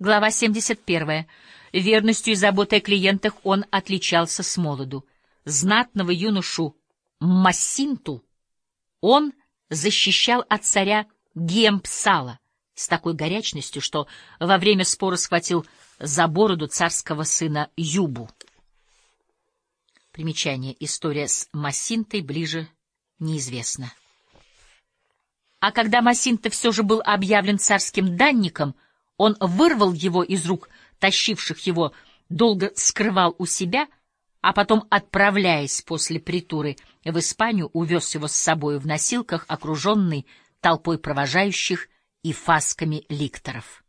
Глава 71. Верностью и заботой о клиентах он отличался с молоду. Знатного юношу Массинту он защищал от царя Гемпсала с такой горячностью, что во время спора схватил за бороду царского сына Юбу. Примечание. История с Массинтой ближе неизвестна. А когда Массинта все же был объявлен царским данником — он вырвал его из рук тащивших его, долго скрывал у себя, а потом, отправляясь после притуры в Испанию, увез его с собой в носилках, окруженный толпой провожающих и фасками ликторов.